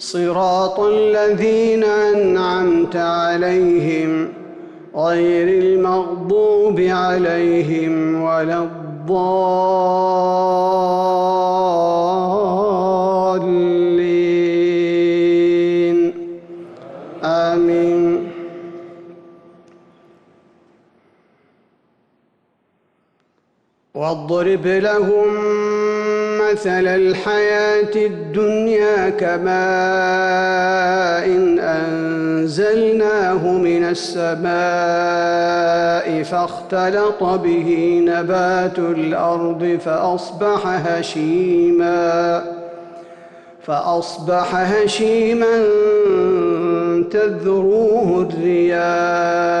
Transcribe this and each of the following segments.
صراط الذين أنعمت عليهم غير المغضوب عليهم ولا الضالين. آمين. واضرب لهم مثل الحياة الدنيا كماء إن أنزلناه من السماء فاختلط به نبات الأرض فأصبح هشيما فأصبح هشيما تذروه الرياح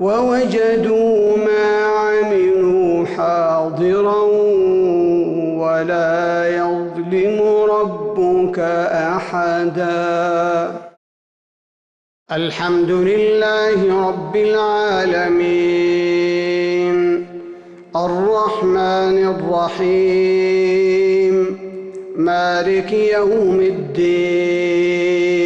ووجدوا ما عملوا حاضرا ولا يظلم ربك أحدا. الحمد لله رب العالمين. الرحمن الرحيم. مالك يوم الدين.